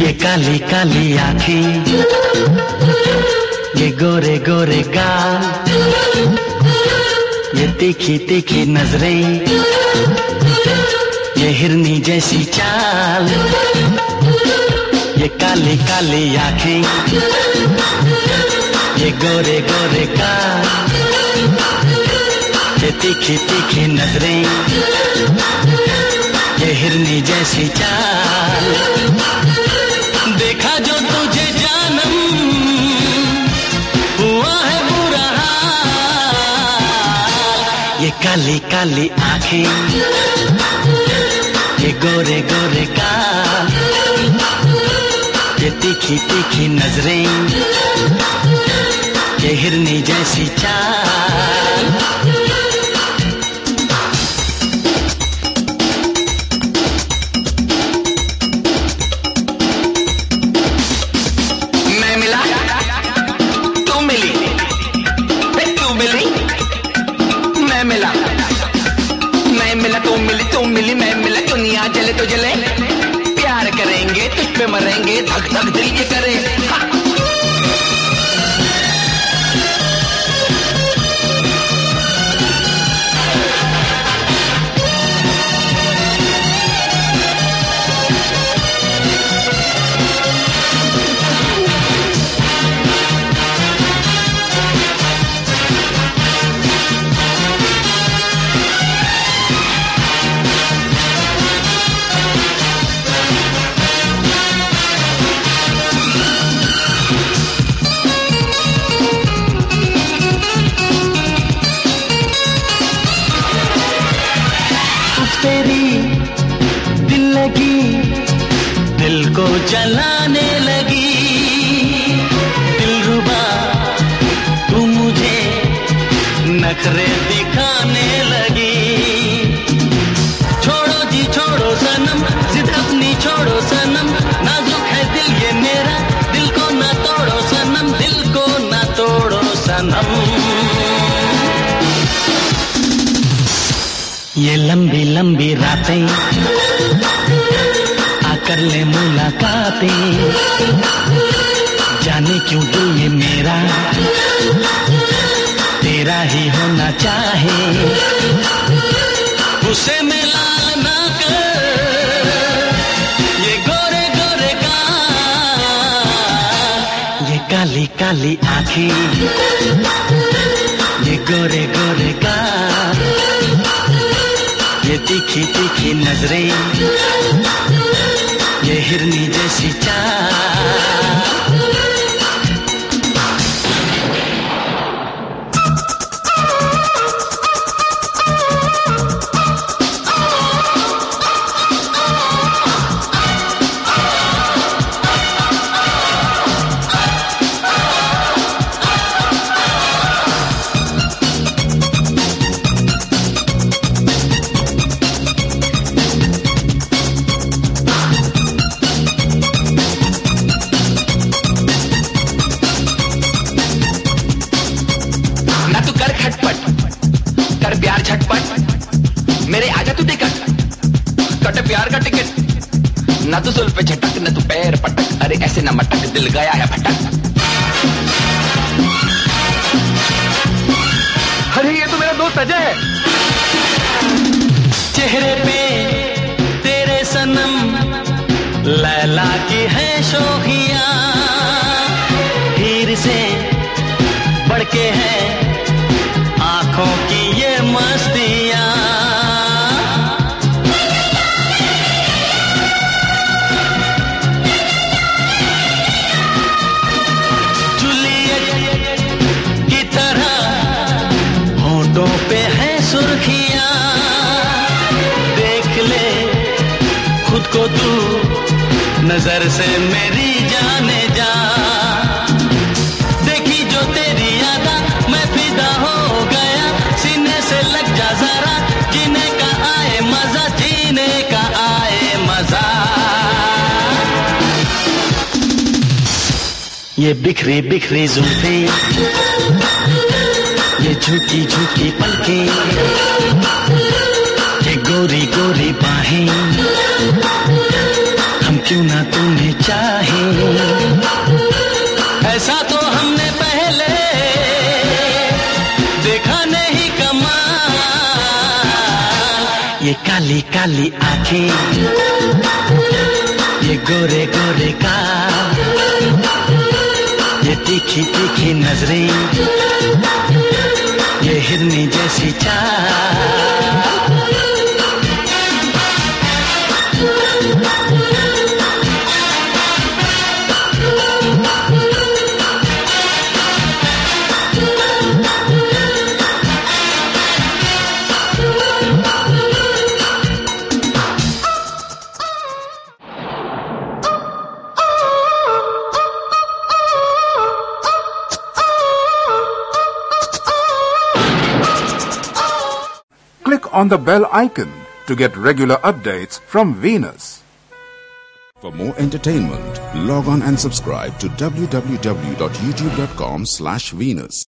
ये काली काली आँखें। ये गोरे गोरे गाल। ये तीखी तीखी नज़रें। ये हिरनी जैसी चाल। ये काली काली आँखें। ये गोरे गोरे गाल। ये तीखी तीखी नज़रें। ये हिरनी जैसी चाल। काली काली आँखें, ये गोरे गोरे का ये तीखी तीखी नज़रें, ये हिरनी जैसी चाल। जले तो जले। प्यार करेंगे तुझ पे मरेंगे धक धक दिल ये करे। जलाने लगी। दिल रुबा, तू मुझे नखरे दिखाने लगी। छोड़ो जी, छोड़ो सनम, जिद अपनी छोड़ो सनम। नाजुक है दिल ये मेरा, दिल को ना तोड़ो सनम, दिल को ना तोड़ो सनम। ये लंबी लंबी रातें आकर ले मुलाकातें। जाने क्यों दिल ये मेरा? तेरा ही होना चाहे। उसे कर। गोरे गोरे काली काली आँखें। ये गोरे गोरे का, ये तीखी तीखी नज़रें। हिरनी जैसी चाल मेरे आजा तू टिकट कट प्यार का टिकट। ना तू सुल पे झटक, न तू पैर पटक। अरे ऐसे ना मटक, दिल गया है भटक अरे ये तो मेरा दोस्त अजय। है चेहरे पे तेरे सनम, लैला की है शोखिया हीर से बढ़ के है आँखों की ये मस्तियाँ नज़र से मेरी जाने जा। देखी जो तेरी यादा, मैं फिदा हो गया। सीने से लग जा जरा, जीने का आए मज़ा, जीने का आए मज़ा। ये बिखरी बिखरी जुल्फे, ये झूठी झूठी पलके, ये गोरी गोरी बाहें। चुना तुम्हें चाहे? ऐसा तो हमने पहले देखा नहीं कमा। ये काली काली आँखें, ये गोरे गोरे का ये तीखी तीखी नज़रें, ये हिरनी जैसी चाह On the bell icon to get regular updates from Venus. For more entertainment, log on and subscribe to www.youtube.com slash Venus.